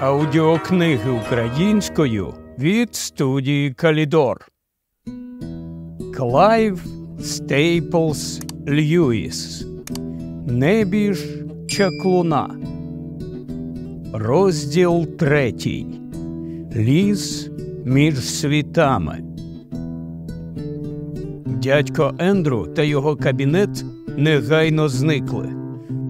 Аудіокниги українською від студії Калідор. Клайв Стейплс Льюіс. Небіж чаклуна. Розділ третій. Ліс між світами. Дядько Ендру та його кабінет негайно зникли.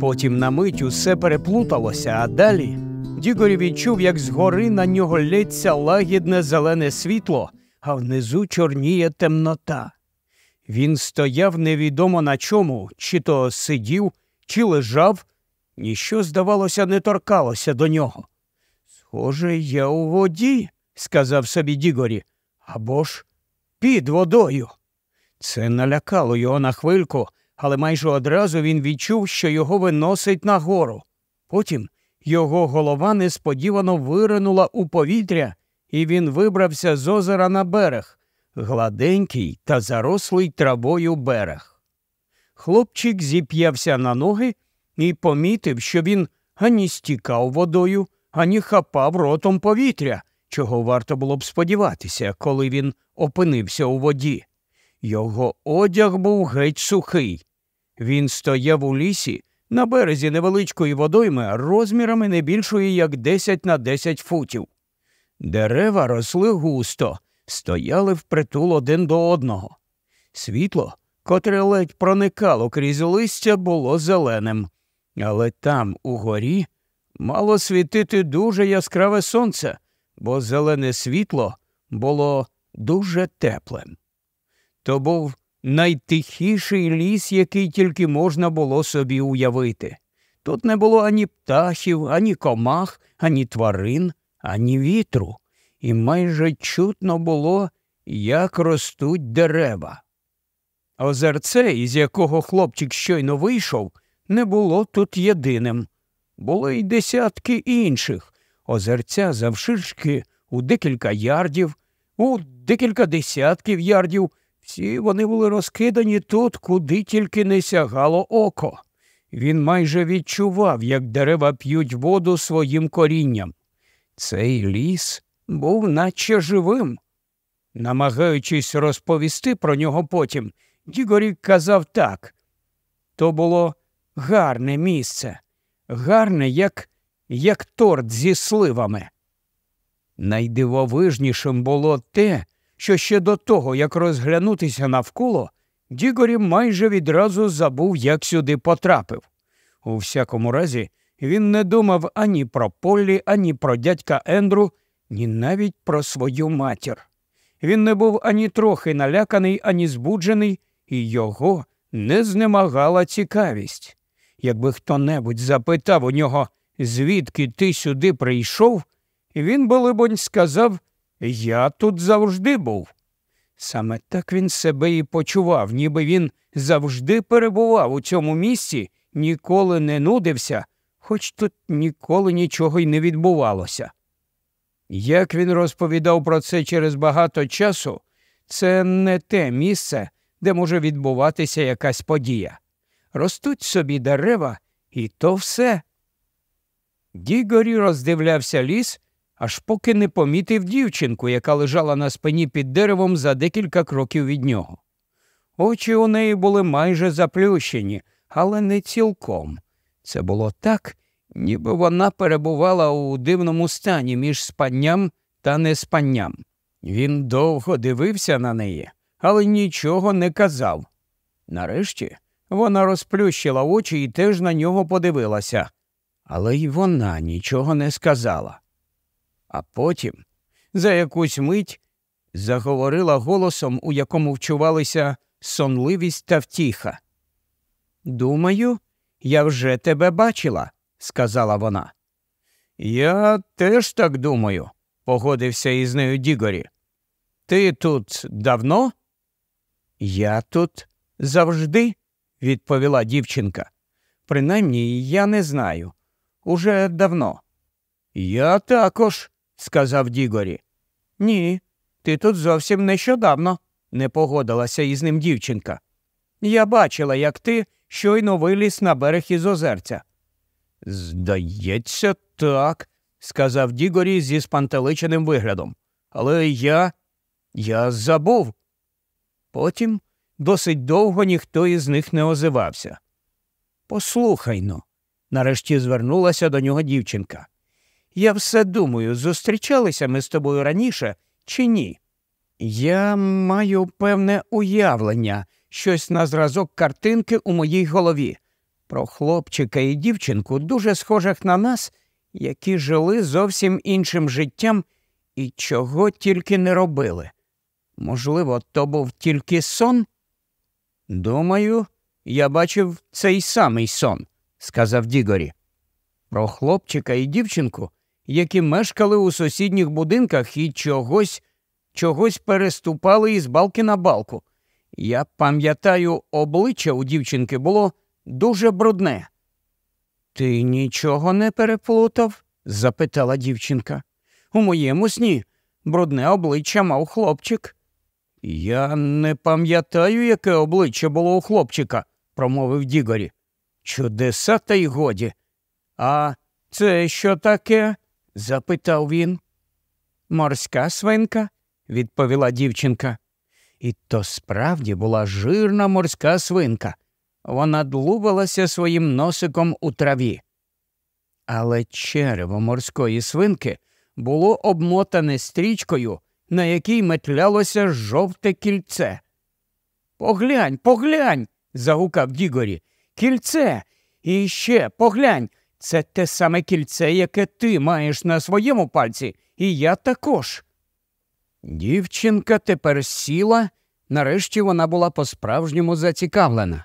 Потім на мить усе переплуталося, а далі Дігорі відчув, як згори на нього лється лагідне зелене світло, а внизу чорніє темнота. Він стояв невідомо на чому, чи то сидів, чи лежав, ніщо, здавалося, не торкалося до нього. Схоже, я у воді, сказав собі Дігорі, або ж під водою. Це налякало його на хвильку, але майже одразу він відчув, що його виносить нагору. Потім його голова несподівано виринула у повітря, і він вибрався з озера на берег, гладенький та зарослий травою берег. Хлопчик зіп'явся на ноги і помітив, що він ані стікав водою, ані хапав ротом повітря, чого варто було б сподіватися, коли він опинився у воді. Його одяг був геть сухий. Він стояв у лісі на березі невеличкої водойми розмірами не більшої, як 10 на 10 футів. Дерева росли густо, стояли впритул один до одного. Світло, котре ледь проникало крізь листя, було зеленим, але там, угорі, мало світити дуже яскраве сонце, бо зелене світло було дуже теплим. То був найтихіший ліс, який тільки можна було собі уявити. Тут не було ані птахів, ані комах, ані тварин, ані вітру, і майже чутно було, як ростуть дерева. Озерце, із якого хлопчик щойно вийшов, не було тут єдиним. Були й десятки інших озерця завширшки у декілька ярдів, у декілька десятків ярдів. Всі вони були розкидані тут, куди тільки не сягало око. Він майже відчував, як дерева п'ють воду своїм корінням. Цей ліс був наче живим. Намагаючись розповісти про нього потім, Дігорі казав так то було гарне місце, гарне, як, як торт зі сливами. Найдивовижнішим було те, що ще до того, як розглянутися навколо, Дігорі майже відразу забув, як сюди потрапив. У всякому разі, він не думав ані про Поллі, ані про дядька Ендру, ні навіть про свою матір. Він не був ані трохи наляканий, ані збуджений, і його не знемагала цікавість. Якби хто небудь запитав у нього, звідки ти сюди прийшов, він, би, либонь, сказав я тут завжди був. Саме так він себе і почував, ніби він завжди перебував у цьому місці, ніколи не нудився, хоч тут ніколи нічого й не відбувалося. Як він розповідав про це через багато часу, це не те місце, де може відбуватися якась подія. Ростуть собі дерева, і то все. Дігорі роздивлявся ліс аж поки не помітив дівчинку, яка лежала на спині під деревом за декілька кроків від нього. Очі у неї були майже заплющені, але не цілком. Це було так, ніби вона перебувала у дивному стані між спанням та неспанням. Він довго дивився на неї, але нічого не казав. Нарешті вона розплющила очі і теж на нього подивилася, але й вона нічого не сказала. А потім, за якусь мить, заговорила голосом, у якому вчувалися сонливість та втіха. Думаю, я вже тебе бачила, сказала вона. Я теж так думаю, погодився із нею Дігорі. Ти тут давно? Я тут завжди, відповіла дівчинка. Принаймні я не знаю. Уже давно. Я також, сказав Дігорі. Ні, ти тут зовсім нещодавно, не погодилася із ним дівчинка. Я бачила, як ти щойно виліз на берег із озерця. Здається, так, сказав Дігорі зі спантеличеним виглядом. Але я. я забув. Потім досить довго ніхто із них не озивався. Послухай но, нарешті звернулася до нього дівчинка. Я все думаю, зустрічалися ми з тобою раніше чи ні? Я маю певне уявлення, щось на зразок картинки у моїй голові. Про хлопчика і дівчинку дуже схожих на нас, які жили зовсім іншим життям і чого тільки не робили. Можливо, то був тільки сон? Думаю, я бачив цей самий сон, сказав Дігорі. Про хлопчика і дівчинку, які мешкали у сусідніх будинках і чогось, чогось переступали із балки на балку. Я пам'ятаю, обличчя у дівчинки було дуже брудне. Ти нічого не переплутав? запитала дівчинка. У моєму сні брудне обличчя мав хлопчик. Я не пам'ятаю, яке обличчя було у хлопчика, промовив Дігорі. Чудеса та й годі. А це що таке? Запитав він. Морська свинка, відповіла дівчинка. І то справді була жирна морська свинка. Вона длубалася своїм носиком у траві. Але черево морської свинки було обмотане стрічкою, на якій метлялося жовте кільце. Поглянь, поглянь. загукав Дігорі. Кільце. І ще поглянь. Це те саме кільце, яке ти маєш на своєму пальці, і я також. Дівчинка тепер сіла, нарешті вона була по-справжньому зацікавлена.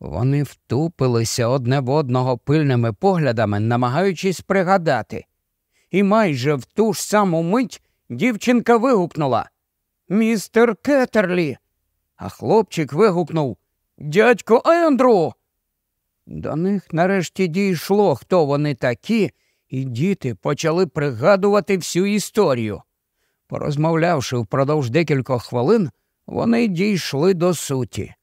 Вони втупилися одне в одного пильними поглядами, намагаючись пригадати. І майже в ту ж саму мить дівчинка вигукнула Містер Кетерлі. А хлопчик вигукнув Дядько Ендру. До них нарешті дійшло, хто вони такі, і діти почали пригадувати всю історію. Порозмовлявши впродовж декількох хвилин, вони дійшли до суті.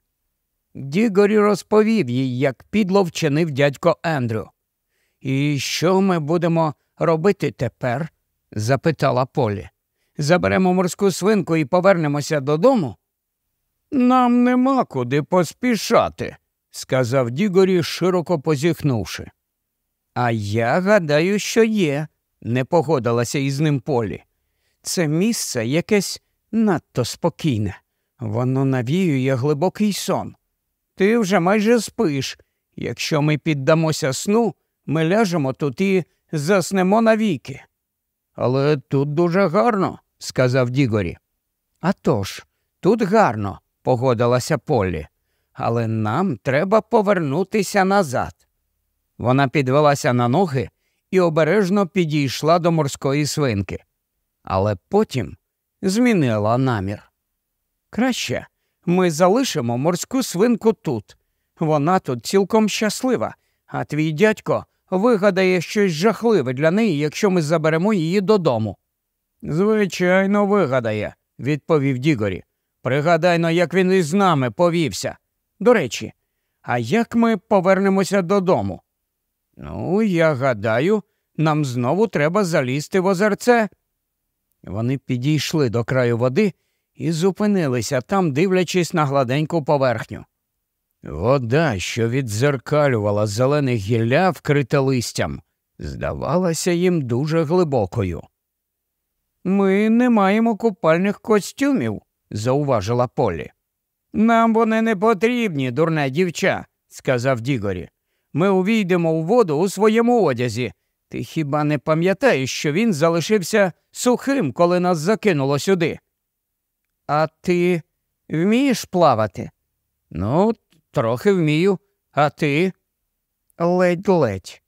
Дігорі розповів їй, як підло вчинив дядько Ендрю. І що ми будемо робити тепер? запитала Полі. Заберемо морську свинку і повернемося додому? Нам нема куди поспішати, сказав Дігорі, широко позіхнувши. А я гадаю, що є, не погодилася із ним Полі. Це місце якесь надто спокійне. Воно навіює глибокий сон. Ти вже майже спиш. Якщо ми піддамося сну, ми ляжемо тут і заснемо навіки. Але тут дуже гарно, сказав Дігорі. «А тож, тут гарно, погодилася Полі. Але нам треба повернутися назад. Вона підвелася на ноги і обережно підійшла до морської свинки, але потім змінила намір. Краще ми залишимо морську свинку тут. Вона тут цілком щаслива, а твій дядько вигадає щось жахливе для неї, якщо ми заберемо її додому. Звичайно, вигадає, відповів Дігорі. Пригадайно, як він із нами повівся. До речі, а як ми повернемося додому? Ну, я гадаю, нам знову треба залізти в озерце. Вони підійшли до краю води і зупинилися там, дивлячись на гладеньку поверхню. Вода, що відзеркалювала зелене гілля, вкрите листям, здавалася їм дуже глибокою. Ми не маємо купальних костюмів, зауважила Полі. Нам вони не потрібні, дурне дівча, сказав Дігорі. Ми увійдемо у воду у своєму одязі. Ти хіба не пам'ятаєш, що він залишився сухим, коли нас закинуло сюди? А ти вмієш плавати? Ну, трохи вмію, а ти? Ледь-ледь.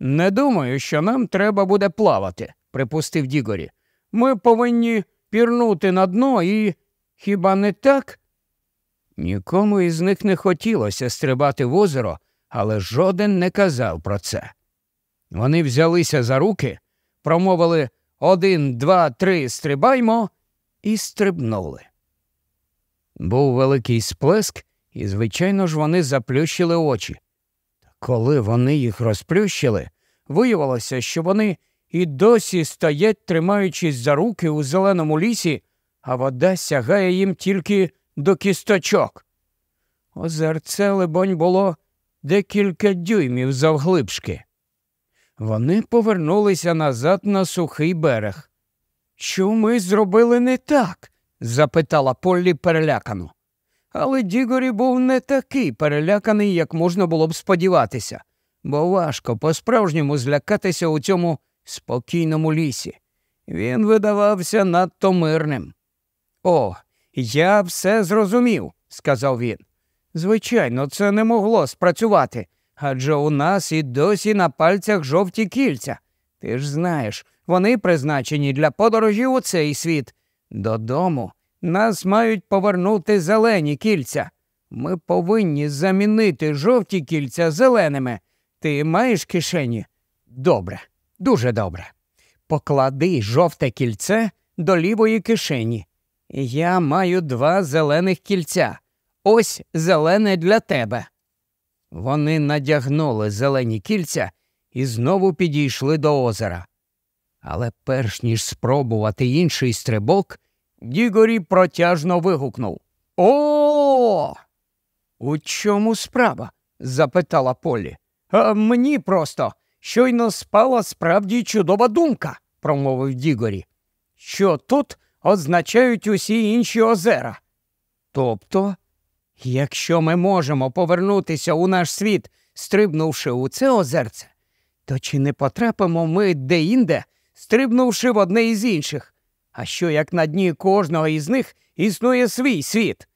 Не думаю, що нам треба буде плавати, припустив Дігорі. Ми повинні пірнути на дно і хіба не так? Нікому із них не хотілося стрибати в озеро, але жоден не казав про це. Вони взялися за руки, промовили один, два, три, стрибаймо і стрибнули. Був великий сплеск, і, звичайно ж, вони заплющили очі. Коли вони їх розплющили, виявилося, що вони і досі стоять, тримаючись за руки у зеленому лісі, а вода сягає їм тільки до кісточок. Озерце, либонь, було декілька дюймів завглибшки. Вони повернулися назад на сухий берег. Що ми зробили не так? запитала Поллі перелякано. Але Дігорі був не такий переляканий, як можна було б сподіватися, бо важко по-справжньому злякатися у цьому спокійному лісі. Він видавався надто мирним. О, я все зрозумів, сказав він. Звичайно, це не могло спрацювати, адже у нас і досі на пальцях жовті кільця. Ти ж знаєш, вони призначені для подорожі у цей світ. Додому нас мають повернути зелені кільця. Ми повинні замінити жовті кільця зеленими. Ти маєш кишені? Добре, дуже добре. Поклади жовте кільце до лівої кишені. Я маю два зелених кільця. Ось зелене для тебе. Вони надягнули зелені кільця і знову підійшли до озера. Але перш ніж спробувати інший стрибок, Дігорі протяжно вигукнув О. У чому справа? запитала Полі. «А Мені просто щойно спала справді чудова думка, промовив Дігорі. Що тут означають усі інші озера. Тобто, якщо ми можемо повернутися у наш світ, стрибнувши у це озерце, то чи не потрапимо ми де-інде, стрибнувши в одне із інших? А що як на дні кожного із них існує свій світ?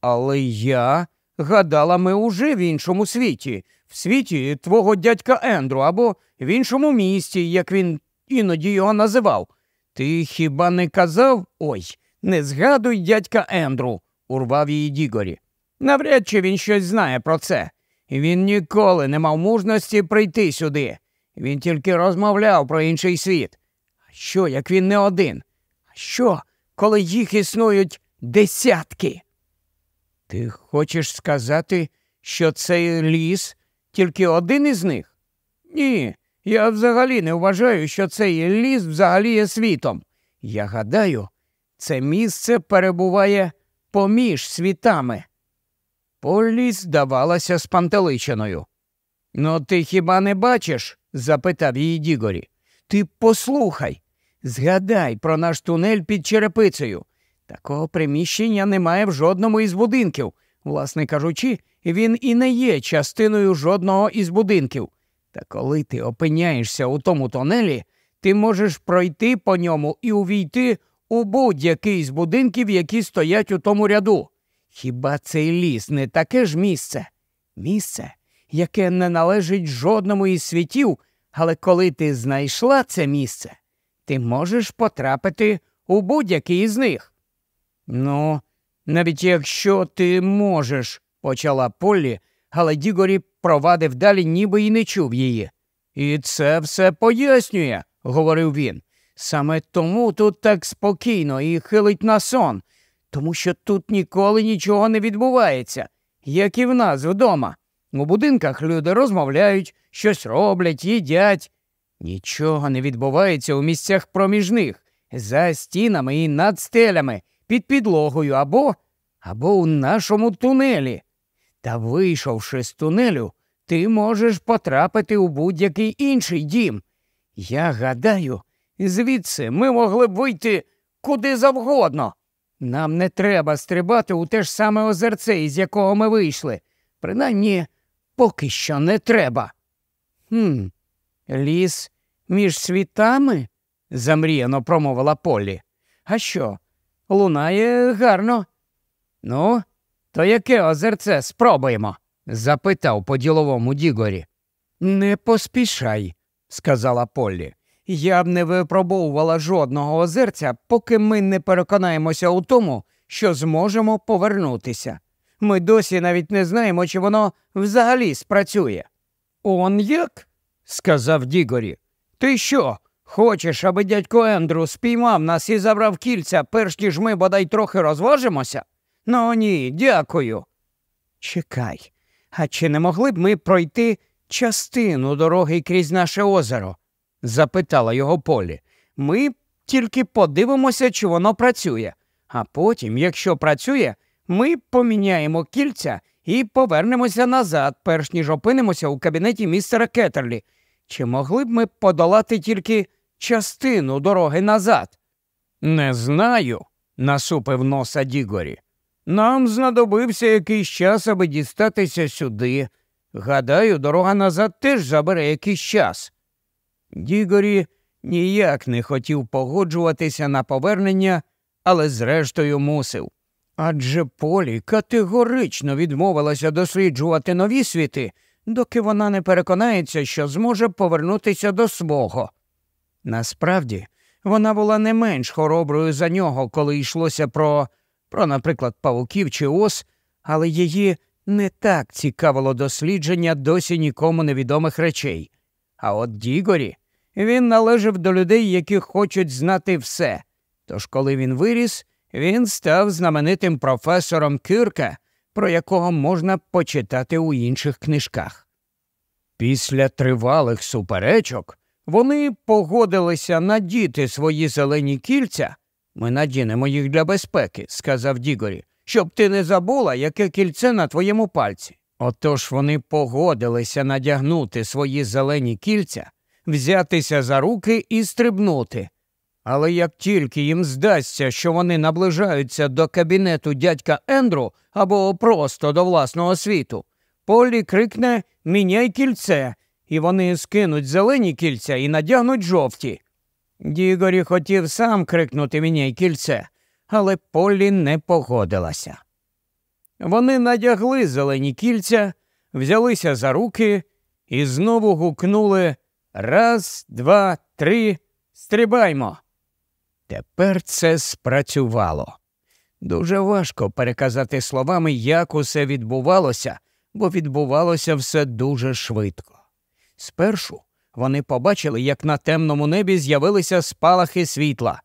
Але я гадала, ми уже в іншому світі, в світі твого дядька Ендру або в іншому місті, як він іноді його називав. Ти хіба не казав? Ой, не згадуй дядька Ендру, урвав її Дігорі. Навряд чи він щось знає про це. Він ніколи не мав мужності прийти сюди. Він тільки розмовляв про інший світ. А що, як він не один? А що, коли їх існують десятки? Ти хочеш сказати, що цей ліс тільки один із них? Ні, я взагалі не вважаю, що цей ліс взагалі є світом. Я гадаю, це місце перебуває поміж світами. Полі здавалася спантеличеною. Ну, ти хіба не бачиш? запитав її Дігорі. Ти послухай, згадай про наш тунель під черепицею. Такого приміщення немає в жодному із будинків. Власне кажучи, він і не є частиною жодного із будинків. Та коли ти опиняєшся у тому тонелі, ти можеш пройти по ньому і увійти у будь-який з будинків, які стоять у тому ряду. Хіба цей ліс не таке ж місце? Місце, яке не належить жодному із світів, але коли ти знайшла це місце, ти можеш потрапити у будь-який із них. Ну, навіть якщо ти можеш, почала Поллі, але Дігорі провадив далі, ніби й не чув її. І це все пояснює, говорив він. Саме тому тут так спокійно і хилить на сон, тому що тут ніколи нічого не відбувається, як і в нас вдома. У будинках люди розмовляють, щось роблять, їдять. Нічого не відбувається у місцях проміжних, за стінами і над стелями, під підлогою або або у нашому тунелі. Та вийшовши з тунелю, ти можеш потрапити у будь-який інший дім. Я гадаю, звідси ми могли б вийти куди завгодно. Нам не треба стрибати у те ж саме озерце, із якого ми вийшли. Принаймні, поки що не треба. «Хм, Ліс між світами? замріяно промовила Полі. А що? Лунає гарно. Ну, то яке озерце спробуємо? Запитав по діловому Дігорі. Не поспішай, сказала Поллі. Я б не випробовувала жодного озерця, поки ми не переконаємося у тому, що зможемо повернутися. Ми досі навіть не знаємо, чи воно взагалі спрацює. Он як? сказав Дігорі. Ти що? Хочеш, аби дядько Ендру спіймав нас і забрав кільця, перш ніж ми бодай трохи розважимося? Ну ні, дякую. Чекай, а чи не могли б ми пройти частину дороги крізь наше озеро? запитала його Полі. Ми тільки подивимося, чи воно працює. А потім, якщо працює, ми поміняємо кільця і повернемося назад, перш ніж опинимося у кабінеті містера Кетерлі. Чи могли б ми подолати тільки частину дороги назад? Не знаю, насупив носа Дігорі. Нам знадобився якийсь час, аби дістатися сюди. Гадаю, дорога назад теж забере якийсь час. Дігорі ніяк не хотів погоджуватися на повернення, але зрештою мусив. Адже Полі категорично відмовилася досліджувати нові світи, доки вона не переконається, що зможе повернутися до свого. Насправді, вона була не менш хороброю за нього, коли йшлося про, про, наприклад, павуків чи ос, але її не так цікавило дослідження досі нікому невідомих речей. А от Дігорі він належав до людей, які хочуть знати все. Тож, коли він виріс, він став знаменитим професором Кирка, про якого можна почитати у інших книжках. Після тривалих суперечок вони погодилися надіти свої зелені кільця. Ми надінемо їх для безпеки, сказав Дігорі, щоб ти не забула, яке кільце на твоєму пальці. Отож вони погодилися надягнути свої зелені кільця, взятися за руки і стрибнути. Але як тільки їм здасться, що вони наближаються до кабінету дядька Ендру або просто до власного світу, Полі крикне Міняй кільце, і вони скинуть зелені кільця і надягнуть жовті. Дігорі хотів сам крикнути Міняй кільце, але Полі не погодилася. Вони надягли зелені кільця, взялися за руки і знову гукнули Раз, два, три, стрибаймо. Тепер це спрацювало. Дуже важко переказати словами, як усе відбувалося, бо відбувалося все дуже швидко. Спершу вони побачили, як на темному небі з'явилися спалахи світла.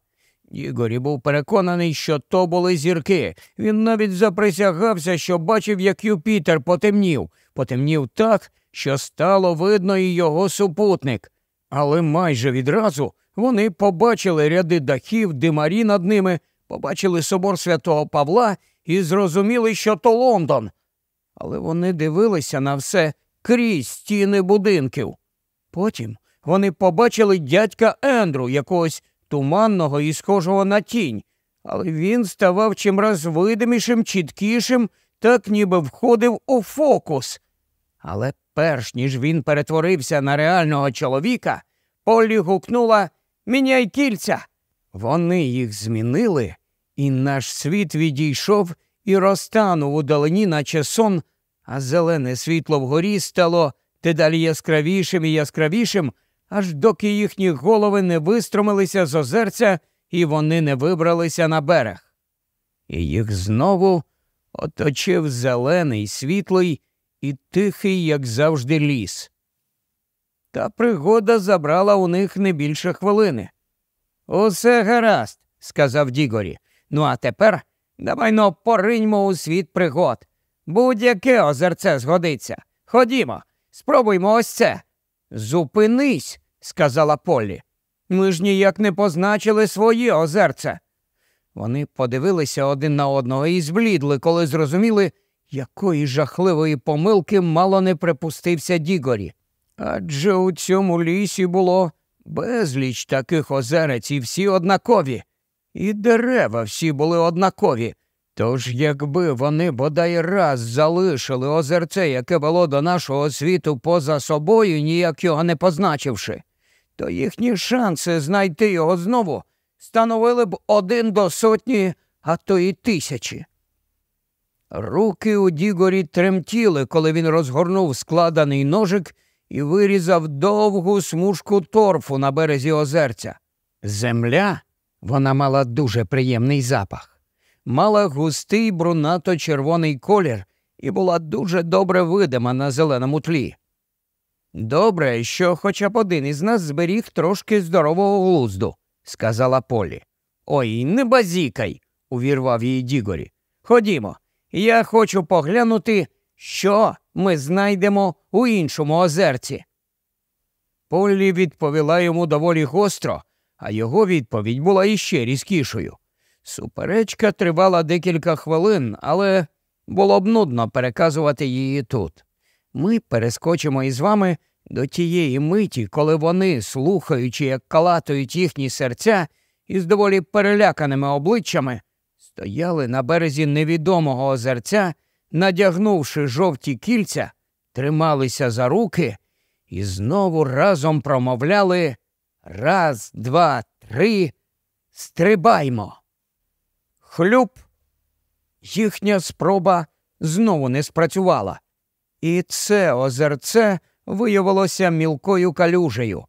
Ігорі був переконаний, що то були зірки. Він навіть заприсягався, що бачив, як Юпітер потемнів, потемнів так, що стало видно і його супутник. Але майже відразу вони побачили ряди дахів, димарі над ними, побачили собор святого Павла і зрозуміли, що то Лондон. Але вони дивилися на все крізь стіни будинків. Потім вони побачили дядька Ендру, якогось туманного і схожого на тінь, але він ставав чимраз видимішим, чіткішим, так ніби входив у фокус. Але перш ніж він перетворився на реального чоловіка, Полі гукнула Міняй кільця. Вони їх змінили, і наш світ відійшов і розтанув у далині, наче сон, а зелене світло вгорі стало дедалі яскравішим і яскравішим, аж доки їхні голови не вистромилися з озерця і вони не вибралися на берег. І їх знову оточив зелений, світлий і тихий, як завжди, ліс. Та пригода забрала у них не більше хвилини. Усе гаразд, сказав Дігорі. Ну, а тепер давай но пориньмо у світ пригод. Будь-яке озерце згодиться. Ходімо, спробуймо ось це. Зупинись, сказала Полі. Ми ж ніяк не позначили своє озерце. Вони подивилися один на одного і зблідли, коли зрозуміли, якої жахливої помилки мало не припустився Дігорі. Адже у цьому лісі було безліч таких озерець і всі однакові, і дерева всі були однакові. Тож, якби вони бодай раз залишили озерце, яке вело до нашого світу поза собою, ніяк його не позначивши, то їхні шанси знайти його знову становили б один до сотні, а то й тисячі. Руки у Дігорі тремтіли, коли він розгорнув складений ножик і вирізав довгу смужку торфу на березі озерця. Земля вона мала дуже приємний запах, мала густий брунато червоний колір і була дуже добре видима на зеленому тлі. Добре, що хоча б один із нас зберіг трошки здорового глузду, сказала Полі. Ой, не базікай, увірвав її Дігорі. Ходімо, я хочу поглянути, що ми знайдемо у іншому озерці. Поллі відповіла йому доволі гостро, а його відповідь була іще різкішою. Суперечка тривала декілька хвилин, але було б нудно переказувати її тут. Ми перескочимо із вами до тієї миті, коли вони, слухаючи, як калатують їхні серця, із доволі переляканими обличчями, стояли на березі невідомого озерця, надягнувши жовті кільця, трималися за руки і знову разом промовляли раз, два, три, стрибаймо. Хлюб. Їхня спроба знову не спрацювала. І це озерце виявилося мілкою калюжею.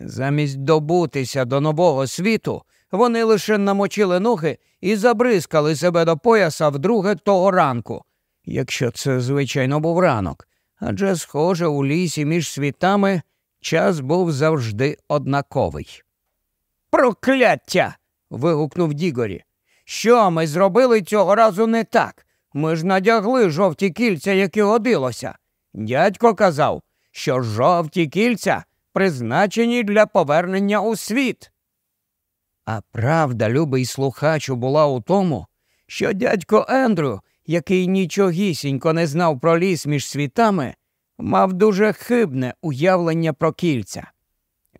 Замість добутися до нового світу, вони лише намочили ноги і забризкали себе до пояса вдруге того ранку, якщо це, звичайно, був ранок, адже, схоже, у лісі між світами час був завжди однаковий. Прокляття. вигукнув Дігорі. Що ми зробили цього разу не так? Ми ж надягли жовті кільця, як і годилося. Дядько казав, що жовті кільця призначені для повернення у світ. А правда, любий слухачу, була у тому, що дядько Ендрю, який нічогісінько не знав про ліс між світами, мав дуже хибне уявлення про кільця.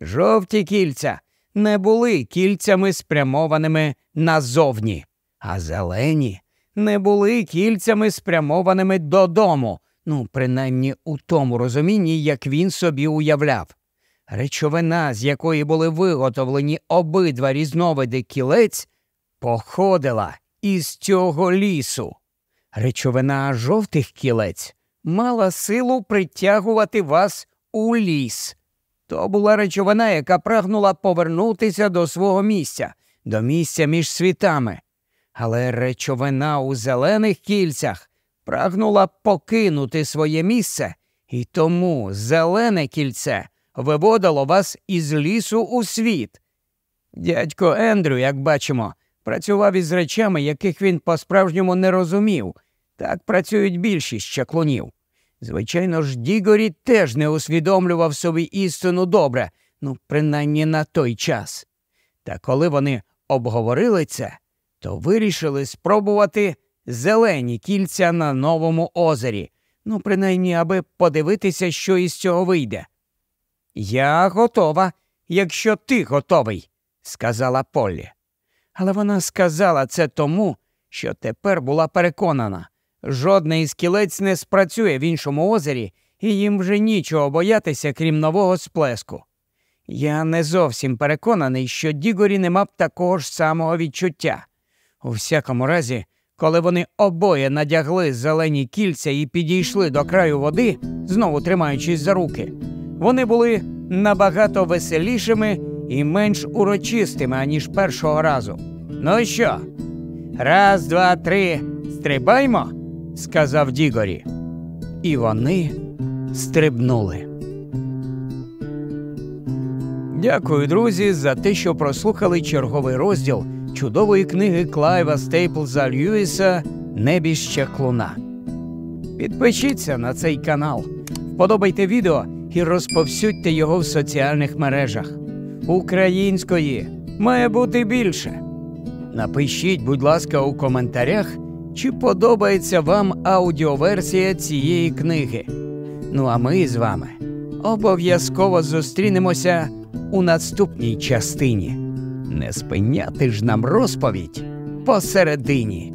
Жовті кільця не були кільцями спрямованими назовні, а зелені не були кільцями спрямованими додому, ну, принаймні у тому розумінні, як він собі уявляв. Речовина, з якої були виготовлені обидва різновиди кілець, походила із цього лісу. Речовина жовтих кілець мала силу притягувати вас у ліс. То була речовина, яка прагнула повернутися до свого місця, до місця між світами. Але речовина у зелених кільцях прагнула покинути своє місце, і тому зелене кільце виводило вас із лісу у світ. Дядько Ендрю, як бачимо, працював із речами, яких він по-справжньому не розумів. Так працюють більшість чаклунів. Звичайно ж, Дігорі теж не усвідомлював собі істину добре, ну, принаймні на той час. Та коли вони обговорили це, то вирішили спробувати зелені кільця на новому озері, ну, принаймні, аби подивитися, що із цього вийде. Я готова, якщо ти готовий, сказала Поллі. Але вона сказала це тому, що тепер була переконана. Жодний із кілець не спрацює в іншому озері, і їм вже нічого боятися, крім нового сплеску. Я не зовсім переконаний, що Дігорі не мав такого ж самого відчуття. У всякому разі, коли вони обоє надягли зелені кільця і підійшли до краю води, знову тримаючись за руки, вони були набагато веселішими і менш урочистими, аніж першого разу. Ну що? Раз, два, три, стрибаймо сказав Дігорі. І вони стрибнули. Дякую, друзі, за те, що прослухали черговий розділ чудової книги Клайва Стейплза Льюіса Небіща клуна. Підпишіться на цей канал, вподобайте відео і розповсюдьте його в соціальних мережах. Української має бути більше. Напишіть, будь ласка, у коментарях, чи подобається вам аудіоверсія цієї книги. Ну а ми з вами обов'язково зустрінемося у наступній частині. Не спиняти ж нам розповідь посередині.